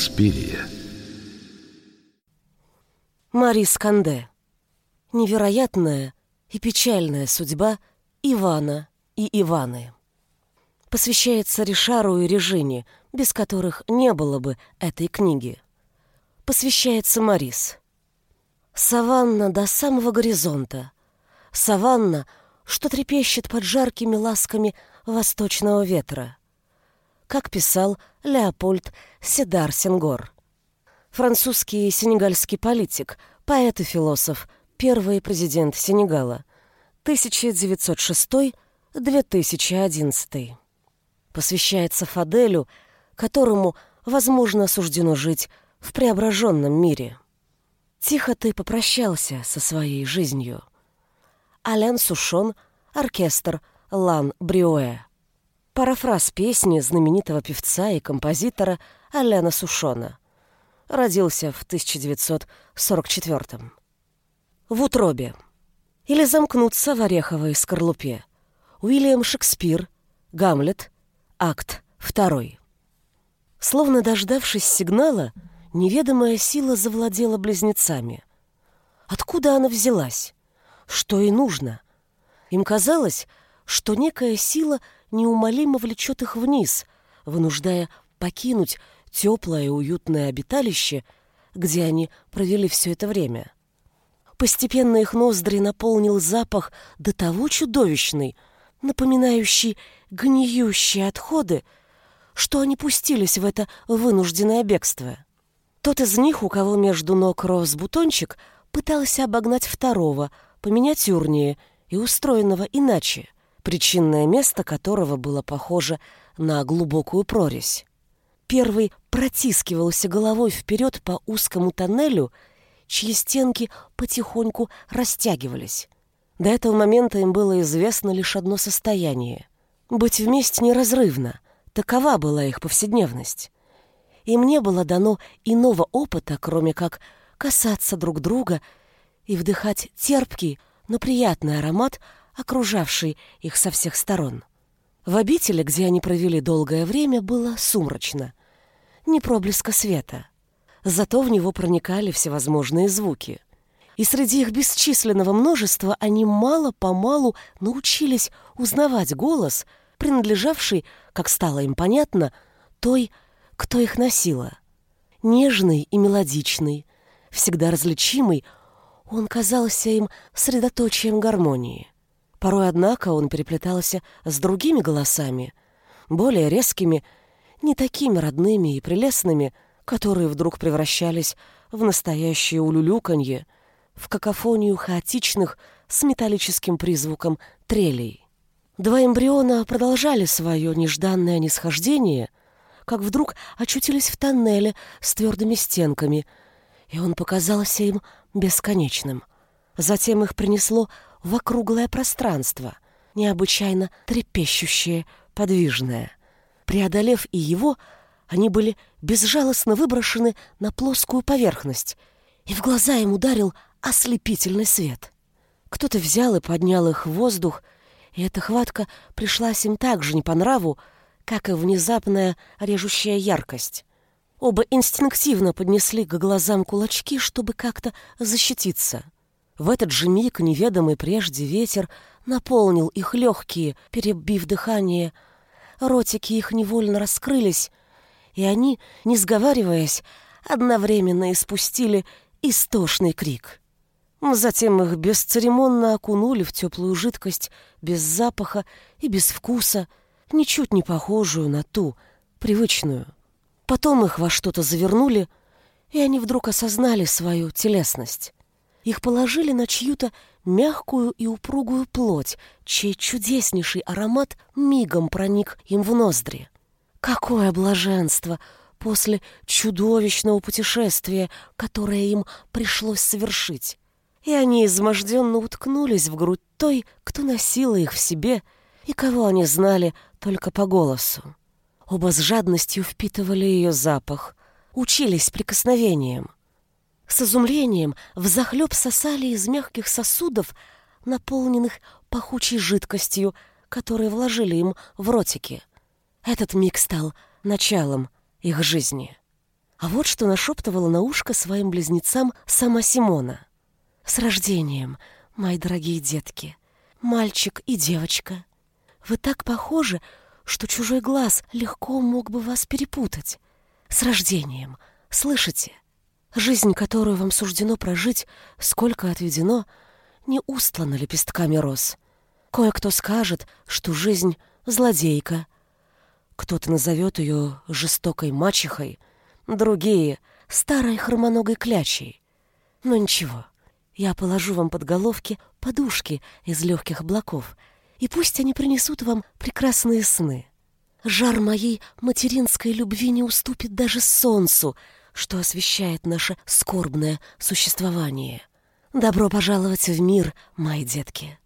Инспирия. Марис Канде. Невероятная и печальная судьба Ивана и Иваны. Посвящается Ришару и Режине, без которых не было бы этой книги. Посвящается Марис. Саванна до самого горизонта. Саванна, что трепещет под жаркими ласками восточного ветра. Как писал Леопольд Седар Сенгор французский и сенегальский политик, поэт и философ, первый президент Сенегала, 1906-2011. Посвящается Фаделю, которому, возможно, суждено жить в преображенном мире. Тихо ты попрощался со своей жизнью. Алян Сушон, оркестр Лан Бриоэ. Парафраз песни знаменитого певца и композитора Аляна Сушона родился в 1944 В утробе. Или замкнуться в ореховой скорлупе. Уильям Шекспир, Гамлет, акт 2. Словно дождавшись сигнала, неведомая сила завладела близнецами. Откуда она взялась? Что ей нужно? Им казалось, что некая сила неумолимо влечет их вниз, вынуждая покинуть теплое и уютное обиталище, где они провели все это время. Постепенно их ноздри наполнил запах до того чудовищный, напоминающий гниющие отходы, что они пустились в это вынужденное бегство. Тот из них, у кого между ног рос бутончик, пытался обогнать второго, поминятюрнее и устроенного иначе, причинное место которого было похоже на глубокую прорезь. Первый протискивался головой вперед по узкому тоннелю, чьи стенки потихоньку растягивались. До этого момента им было известно лишь одно состояние — быть вместе неразрывно. Такова была их повседневность. Им не было дано иного опыта, кроме как касаться друг друга и вдыхать терпкий, но приятный аромат, окружавший их со всех сторон. В обители, где они провели долгое время, было сумрачно ни проблеска света. Зато в него проникали всевозможные звуки. И среди их бесчисленного множества они мало-помалу научились узнавать голос, принадлежавший, как стало им понятно, той, кто их носила. Нежный и мелодичный, всегда различимый, он казался им средоточием гармонии. Порой, однако, он переплетался с другими голосами, более резкими не такими родными и прелестными, которые вдруг превращались в настоящее улюлюканье, в какофонию хаотичных с металлическим призвуком трелей. Два эмбриона продолжали свое нежданное нисхождение, как вдруг очутились в тоннеле с твердыми стенками, и он показался им бесконечным. Затем их принесло в округлое пространство, необычайно трепещущее, подвижное. Преодолев и его, они были безжалостно выброшены на плоскую поверхность, и в глаза им ударил ослепительный свет. Кто-то взял и поднял их в воздух, и эта хватка пришлась им так же не по нраву, как и внезапная режущая яркость. Оба инстинктивно поднесли к глазам кулачки, чтобы как-то защититься. В этот же миг неведомый прежде ветер наполнил их легкие, перебив дыхание, ротики их невольно раскрылись, и они, не сговариваясь, одновременно испустили истошный крик. Затем их бесцеремонно окунули в теплую жидкость, без запаха и без вкуса, ничуть не похожую на ту, привычную. Потом их во что-то завернули, и они вдруг осознали свою телесность. Их положили на чью-то мягкую и упругую плоть, чей чудеснейший аромат мигом проник им в ноздри. Какое блаженство после чудовищного путешествия, которое им пришлось совершить! И они изможденно уткнулись в грудь той, кто носила их в себе и кого они знали только по голосу. Оба с жадностью впитывали ее запах, учились прикосновением — с изумлением взахлеб сосали из мягких сосудов, наполненных пахучей жидкостью, которые вложили им в ротики. Этот миг стал началом их жизни. А вот что нашептывала на ушко своим близнецам сама Симона. «С рождением, мои дорогие детки, мальчик и девочка. Вы так похожи, что чужой глаз легко мог бы вас перепутать. С рождением, слышите? Жизнь, которую вам суждено прожить, сколько отведено, не устлана лепестками роз. Кое-кто скажет, что жизнь — злодейка. Кто-то назовет ее жестокой мачехой, другие — старой хромоногой клячей. Но ничего, я положу вам под головки подушки из легких облаков, и пусть они принесут вам прекрасные сны. Жар моей материнской любви не уступит даже солнцу, что освещает наше скорбное существование. Добро пожаловать в мир, мои детки.